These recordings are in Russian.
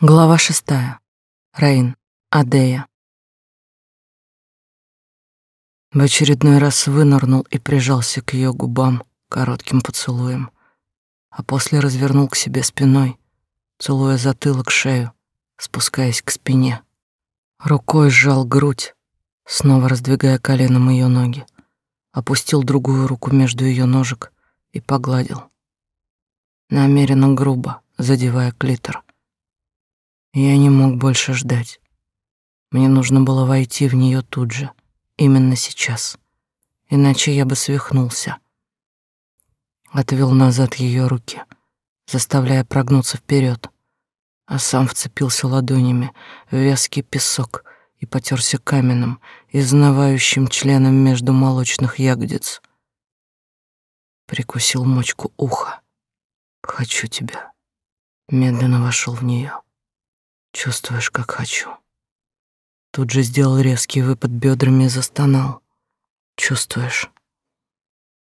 Глава шестая. Рейн. Адея. В очередной раз вынырнул и прижался к ее губам коротким поцелуем, а после развернул к себе спиной, целуя затылок, шею, спускаясь к спине. Рукой сжал грудь, снова раздвигая коленом ее ноги, опустил другую руку между ее ножек и погладил. Намеренно грубо, задевая клитор — я не мог больше ждать. Мне нужно было войти в нее тут же, именно сейчас. Иначе я бы свихнулся. Отвел назад ее руки, заставляя прогнуться вперед, а сам вцепился ладонями в вязкий песок и потерся каменным, изнывающим членом между молочных ягодиц. Прикусил мочку уха. «Хочу тебя». Медленно вошел в нее. Чувствуешь, как хочу. Тут же сделал резкий выпад бедрами и застонал. Чувствуешь?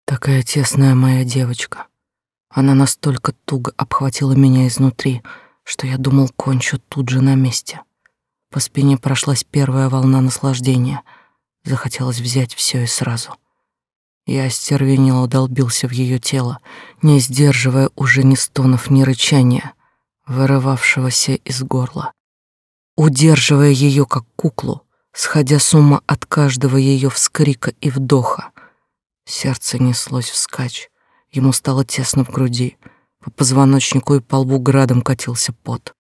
Такая тесная моя девочка. Она настолько туго обхватила меня изнутри, что я думал, кончу тут же на месте. По спине прошлась первая волна наслаждения. Захотелось взять все и сразу. Я остервенело долбился в ее тело, не сдерживая уже ни стонов, ни рычания, вырывавшегося из горла удерживая ее как куклу, сходя с ума от каждого ее вскрика и вдоха. Сердце неслось вскачь, ему стало тесно в груди, по позвоночнику и по лбу градом катился пот.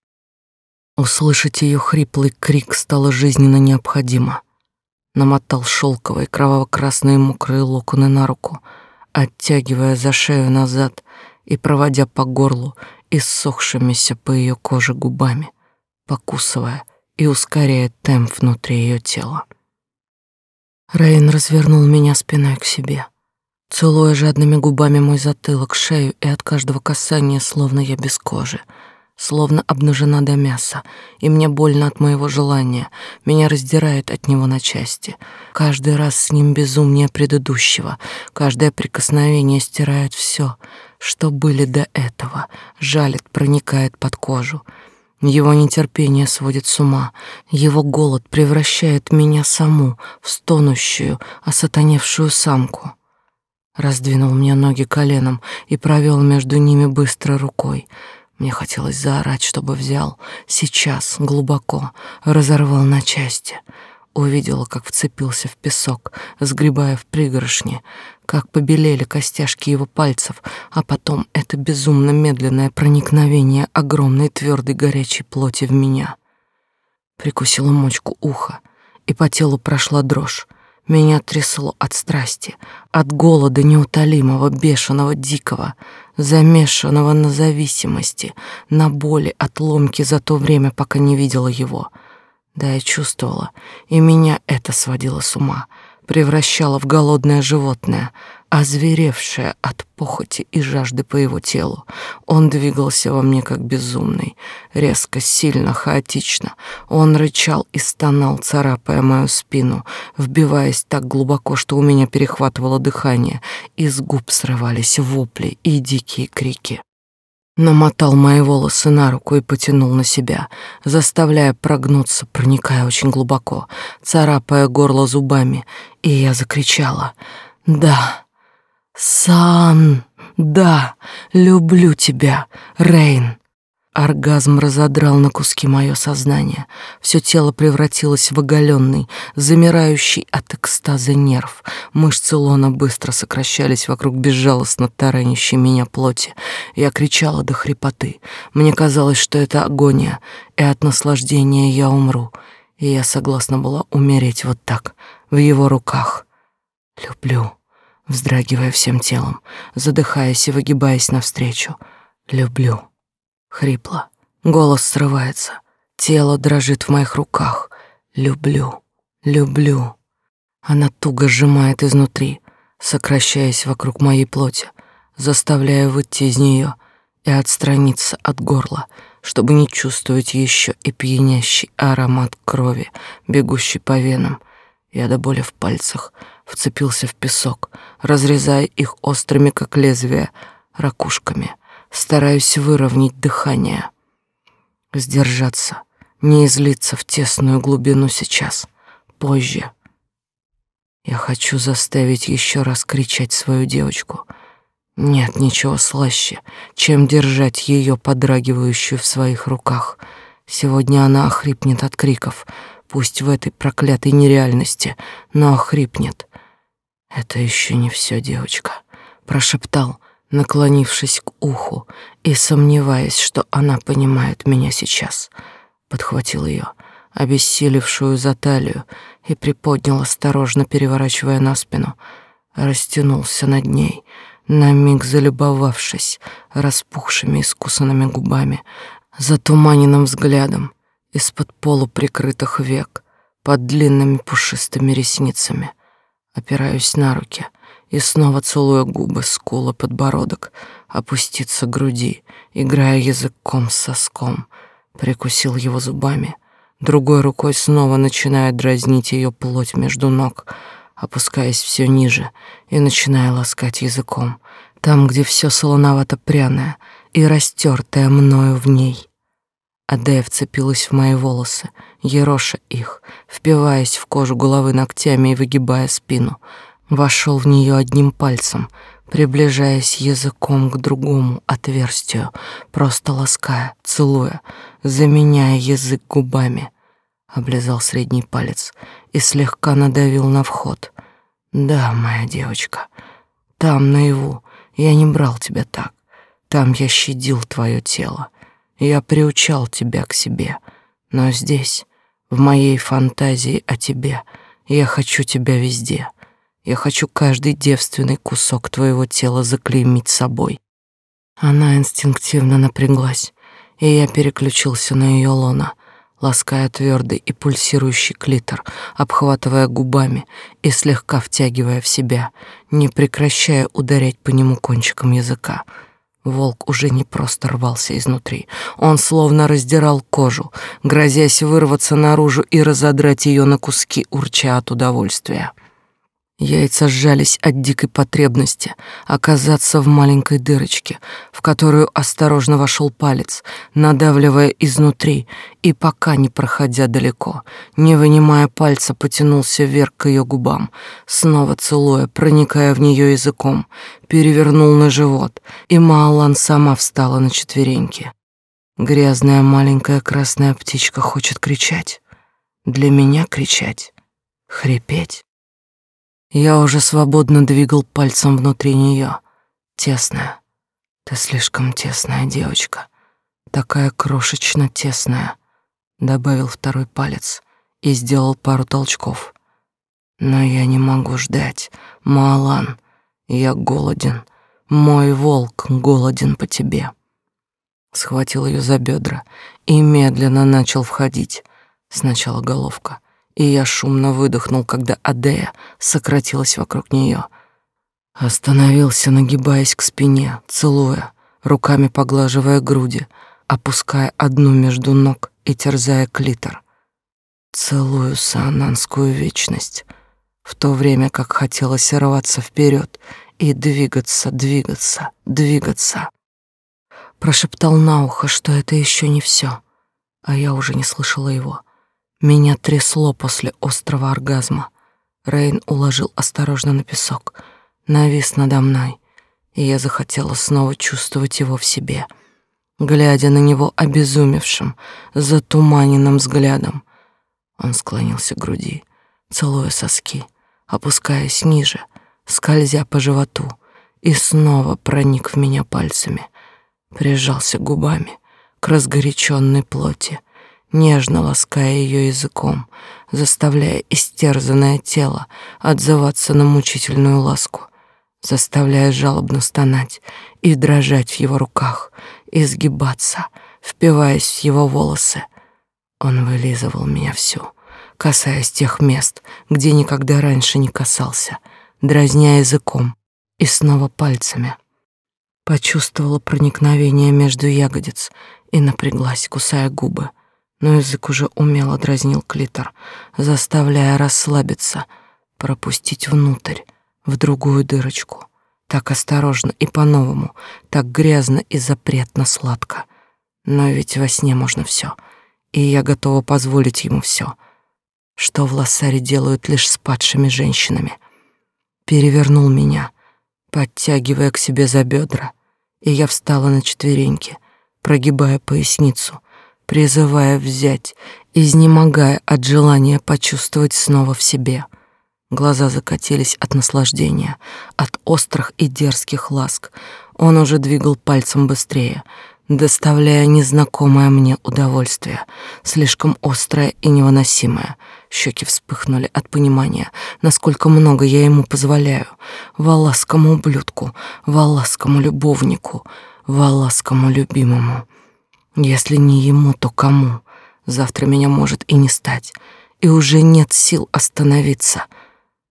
Услышать ее хриплый крик стало жизненно необходимо. Намотал шелковые кроваво-красные мокрые локоны на руку, оттягивая за шею назад и проводя по горлу иссохшимися по ее коже губами покусывая и ускоряя темп внутри ее тела. Рейн развернул меня спиной к себе, целуя жадными губами мой затылок, шею и от каждого касания, словно я без кожи, словно обнажена до мяса, и мне больно от моего желания, меня раздирает от него на части. Каждый раз с ним безумнее предыдущего, каждое прикосновение стирает все, что были до этого, жалит, проникает под кожу. Его нетерпение сводит с ума, его голод превращает меня саму в стонущую, осатаневшую самку. Раздвинул мне ноги коленом и провел между ними быстро рукой. Мне хотелось заорать, чтобы взял, сейчас, глубоко, разорвал на части — Увидела, как вцепился в песок, сгребая в пригоршни, как побелели костяшки его пальцев, а потом это безумно медленное проникновение огромной твердой горячей плоти в меня. Прикусила мочку уха, и по телу прошла дрожь. Меня трясло от страсти, от голода неутолимого, бешеного, дикого, замешанного на зависимости, на боли от ломки за то время, пока не видела его — да, я чувствовала, и меня это сводило с ума, превращало в голодное животное, озверевшее от похоти и жажды по его телу. Он двигался во мне как безумный, резко, сильно, хаотично. Он рычал и стонал, царапая мою спину, вбиваясь так глубоко, что у меня перехватывало дыхание, из губ срывались вопли и дикие крики намотал мои волосы на руку и потянул на себя, заставляя прогнуться, проникая очень глубоко, царапая горло зубами, и я закричала «Да, Сан, да, люблю тебя, Рейн!» Оргазм разодрал на куски мое сознание. Все тело превратилось в оголенный, замирающий от экстаза нерв. Мышцы лона быстро сокращались вокруг безжалостно таранящей меня плоти. Я кричала до хрипоты. Мне казалось, что это агония, и от наслаждения я умру. И я согласна была умереть вот так, в его руках. Люблю, вздрагивая всем телом, задыхаясь и выгибаясь навстречу. Люблю. Хрипло. Голос срывается. Тело дрожит в моих руках. Люблю. Люблю. Она туго сжимает изнутри, сокращаясь вокруг моей плоти, заставляя выйти из нее и отстраниться от горла, чтобы не чувствовать еще и пьянящий аромат крови, бегущий по венам. Я до боли в пальцах вцепился в песок, разрезая их острыми, как лезвия, ракушками — стараюсь выровнять дыхание. Сдержаться, не излиться в тесную глубину сейчас, позже. Я хочу заставить еще раз кричать свою девочку. Нет ничего слаще, чем держать ее подрагивающую в своих руках. Сегодня она охрипнет от криков, пусть в этой проклятой нереальности, но охрипнет. Это еще не все, девочка, прошептал, наклонившись к уху и сомневаясь, что она понимает меня сейчас. Подхватил ее, обессилевшую за талию, и приподнял, осторожно переворачивая на спину. Растянулся над ней, на миг залюбовавшись распухшими искусанными губами, затуманенным взглядом из-под полуприкрытых век, под длинными пушистыми ресницами. Опираюсь на руки и снова целуя губы, скулы, подбородок, опуститься к груди, играя языком с соском, прикусил его зубами — другой рукой снова начинает дразнить ее плоть между ног, опускаясь все ниже и начиная ласкать языком, там, где все солоновато-пряное и растертое мною в ней. Адея вцепилась в мои волосы, ероша их, впиваясь в кожу головы ногтями и выгибая спину. Вошел в нее одним пальцем, приближаясь языком к другому отверстию, просто лаская, целуя, заменяя язык губами облизал средний палец и слегка надавил на вход. Да, моя девочка, там наяву я не брал тебя так. Там я щадил твое тело. Я приучал тебя к себе. Но здесь, в моей фантазии о тебе, я хочу тебя везде. Я хочу каждый девственный кусок твоего тела заклеймить собой. Она инстинктивно напряглась, и я переключился на ее лона — лаская твердый и пульсирующий клитор, обхватывая губами и слегка втягивая в себя, не прекращая ударять по нему кончиком языка. Волк уже не просто рвался изнутри, он словно раздирал кожу, грозясь вырваться наружу и разодрать ее на куски, урча от удовольствия. Яйца сжались от дикой потребности оказаться в маленькой дырочке, в которую осторожно вошел палец, надавливая изнутри, и пока не проходя далеко, не вынимая пальца, потянулся вверх к ее губам, снова целуя, проникая в нее языком, перевернул на живот, и Маалан сама встала на четвереньки. Грязная маленькая красная птичка хочет кричать. Для меня кричать, хрипеть. Я уже свободно двигал пальцем внутри нее. Тесная. Ты слишком тесная девочка. Такая крошечно тесная. Добавил второй палец и сделал пару толчков. Но я не могу ждать. Малан, я голоден. Мой волк голоден по тебе. Схватил ее за бедра и медленно начал входить. Сначала головка, и я шумно выдохнул, когда Адея сократилась вокруг нее. Остановился, нагибаясь к спине, целуя, руками поглаживая груди, опуская одну между ног и терзая клитор. Целую саананскую вечность, в то время как хотелось рваться вперед и двигаться, двигаться, двигаться. Прошептал на ухо, что это еще не все, а я уже не слышала его. Меня трясло после острого оргазма. Рейн уложил осторожно на песок, навис надо мной, и я захотела снова чувствовать его в себе, глядя на него обезумевшим, затуманенным взглядом. Он склонился к груди, целуя соски, опускаясь ниже, скользя по животу, и снова проник в меня пальцами, прижался губами к разгоряченной плоти, нежно лаская ее языком, заставляя истерзанное тело отзываться на мучительную ласку, заставляя жалобно стонать и дрожать в его руках, изгибаться, впиваясь в его волосы. Он вылизывал меня всю, касаясь тех мест, где никогда раньше не касался, дразня языком и снова пальцами. Почувствовала проникновение между ягодиц и напряглась, кусая губы — но язык уже умело дразнил клитор, заставляя расслабиться, пропустить внутрь, в другую дырочку. Так осторожно и по-новому, так грязно и запретно сладко. Но ведь во сне можно все, и я готова позволить ему все, что в Лассаре делают лишь с падшими женщинами. Перевернул меня, подтягивая к себе за бедра, и я встала на четвереньки, прогибая поясницу, призывая взять, изнемогая от желания почувствовать снова в себе. Глаза закатились от наслаждения, от острых и дерзких ласк. Он уже двигал пальцем быстрее, доставляя незнакомое мне удовольствие, слишком острое и невыносимое. Щеки вспыхнули от понимания, насколько много я ему позволяю. Валаскому ублюдку, валаскому любовнику, валаскому любимому. Если не ему, то кому? Завтра меня может и не стать, и уже нет сил остановиться.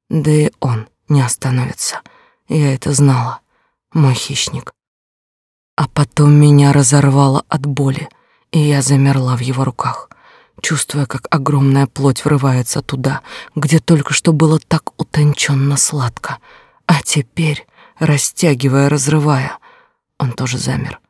Да и он не остановится. Я это знала, мой хищник. А потом меня разорвало от боли, и я замерла в его руках, чувствуя, как огромная плоть врывается туда, где только что было так утонченно сладко, а теперь, растягивая, разрывая, он тоже замер,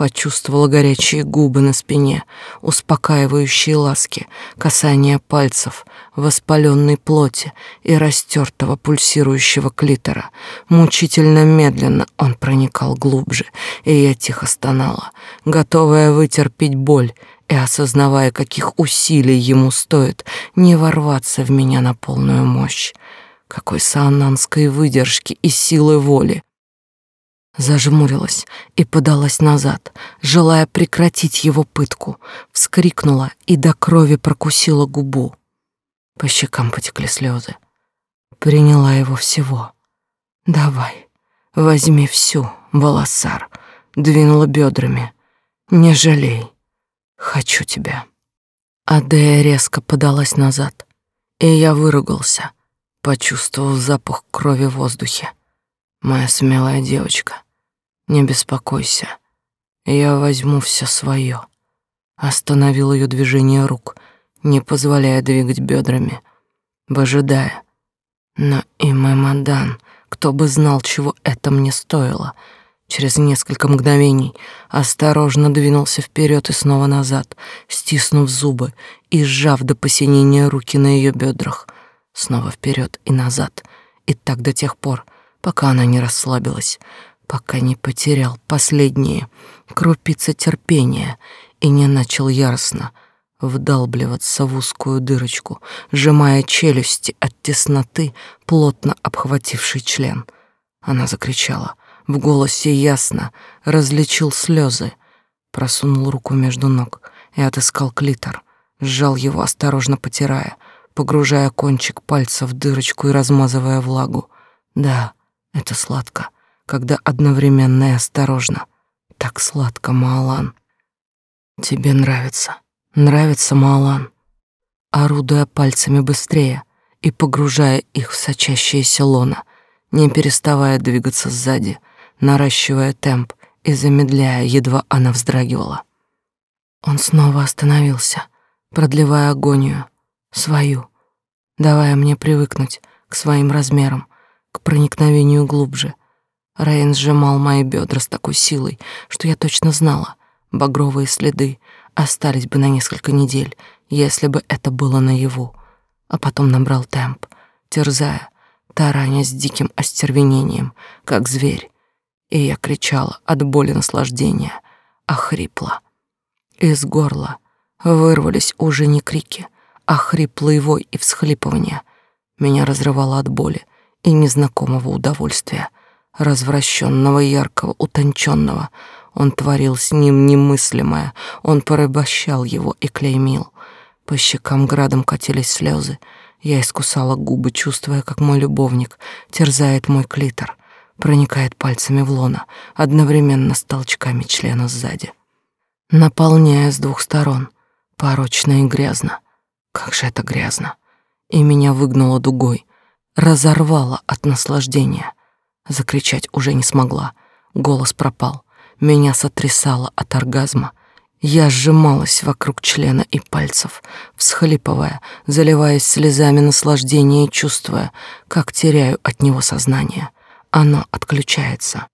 Почувствовала горячие губы на спине, успокаивающие ласки, касание пальцев, воспаленной плоти и растертого пульсирующего клитора. Мучительно медленно он проникал глубже, и я тихо стонала, готовая вытерпеть боль и осознавая, каких усилий ему стоит не ворваться в меня на полную мощь. Какой саананской выдержки и силы воли Зажмурилась и подалась назад, желая прекратить его пытку, вскрикнула и до крови прокусила губу. По щекам потекли слезы. Приняла его всего. «Давай, возьми всю, волосар», двинула бедрами. «Не жалей, хочу тебя». Адея резко подалась назад, и я выругался, почувствовав запах крови в воздухе. Моя смелая девочка, не беспокойся. Я возьму все свое. Остановил ее движение рук, не позволяя двигать бедрами, выжидая. Но и мой мадан, кто бы знал, чего это мне стоило, через несколько мгновений осторожно двинулся вперед и снова назад, стиснув зубы и сжав до посинения руки на ее бедрах, снова вперед и назад, и так до тех пор, пока она не расслабилась, пока не потерял последние крупицы терпения и не начал яростно вдалбливаться в узкую дырочку, сжимая челюсти от тесноты, плотно обхвативший член. Она закричала. В голосе ясно различил слезы. Просунул руку между ног и отыскал клитор. Сжал его, осторожно потирая, погружая кончик пальца в дырочку и размазывая влагу. Да, это сладко, когда одновременно и осторожно. Так сладко, Маалан. Тебе нравится. Нравится, Маалан. Орудуя пальцами быстрее и погружая их в сочащееся лоно, не переставая двигаться сзади, наращивая темп и замедляя, едва она вздрагивала. Он снова остановился, продлевая агонию, свою, давая мне привыкнуть к своим размерам, к проникновению глубже. Рейн сжимал мои бедра с такой силой, что я точно знала, багровые следы остались бы на несколько недель, если бы это было наяву. А потом набрал темп, терзая, тараня с диким остервенением, как зверь. И я кричала от боли наслаждения, охрипла. Из горла вырвались уже не крики, а хриплый вой и всхлипывания. Меня разрывало от боли, и незнакомого удовольствия, развращенного, яркого, утонченного. Он творил с ним немыслимое, он порабощал его и клеймил. По щекам градом катились слезы. Я искусала губы, чувствуя, как мой любовник терзает мой клитор, проникает пальцами в лоно, одновременно с толчками члена сзади. Наполняя с двух сторон, порочно и грязно. Как же это грязно. И меня выгнуло дугой, разорвало от наслаждения. Закричать уже не смогла. Голос пропал. Меня сотрясало от оргазма. Я сжималась вокруг члена и пальцев, всхлипывая, заливаясь слезами наслаждения и чувствуя, как теряю от него сознание. Оно отключается.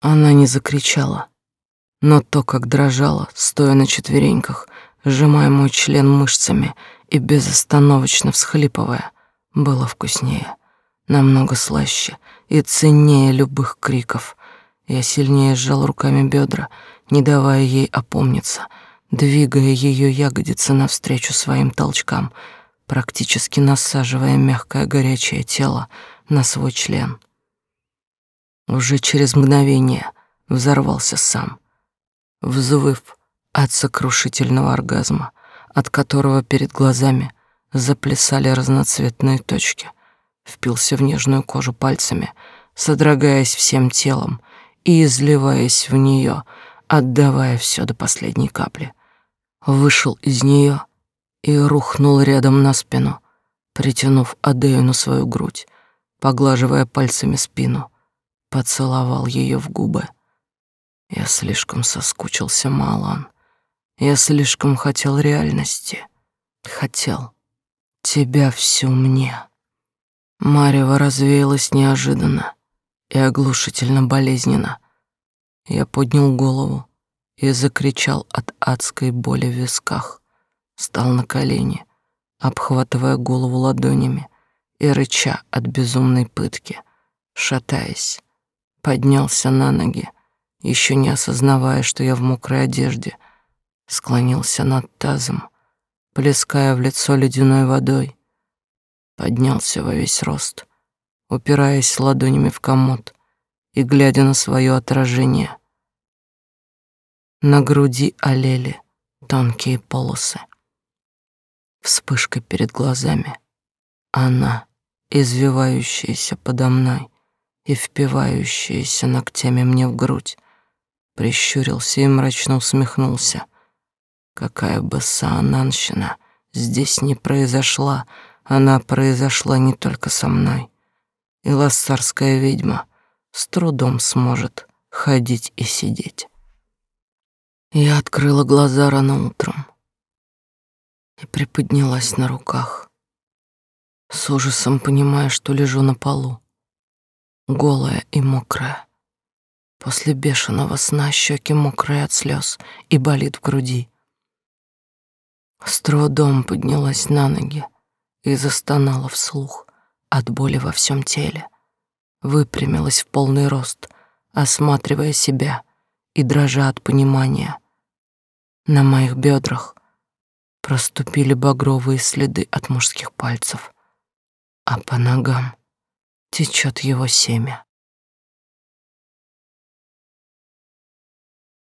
Она не закричала, Но то, как дрожала, стоя на четвереньках, сжимая мой член мышцами и безостановочно всхлипывая, было вкуснее, намного слаще и ценнее любых криков. Я сильнее сжал руками бедра, не давая ей опомниться, двигая ее ягодицы навстречу своим толчкам, практически насаживая мягкое горячее тело на свой член. Уже через мгновение взорвался сам, взвыв от сокрушительного оргазма, от которого перед глазами заплясали разноцветные точки, впился в нежную кожу пальцами, содрогаясь всем телом и изливаясь в нее, отдавая все до последней капли. Вышел из нее и рухнул рядом на спину, притянув Адею на свою грудь, поглаживая пальцами спину, поцеловал ее в губы. Я слишком соскучился, Малан. Я слишком хотел реальности. Хотел тебя всю мне. Марева развеялась неожиданно и оглушительно болезненно. Я поднял голову и закричал от адской боли в висках. Стал на колени, обхватывая голову ладонями и рыча от безумной пытки, шатаясь, поднялся на ноги, еще не осознавая, что я в мокрой одежде, склонился над тазом, плеская в лицо ледяной водой, поднялся во весь рост, упираясь ладонями в комод и глядя на свое отражение. На груди олели тонкие полосы. Вспышка перед глазами. Она, извивающаяся подо мной и впивающаяся ногтями мне в грудь, прищурился и мрачно усмехнулся. Какая бы саананщина здесь не произошла, она произошла не только со мной. И лассарская ведьма с трудом сможет ходить и сидеть. Я открыла глаза рано утром и приподнялась на руках, с ужасом понимая, что лежу на полу, голая и мокрая. После бешеного сна щеки мокрые от слез и болит в груди. С трудом поднялась на ноги и застонала вслух от боли во всем теле. Выпрямилась в полный рост, осматривая себя и дрожа от понимания. На моих бедрах проступили багровые следы от мужских пальцев, а по ногам течет его семя.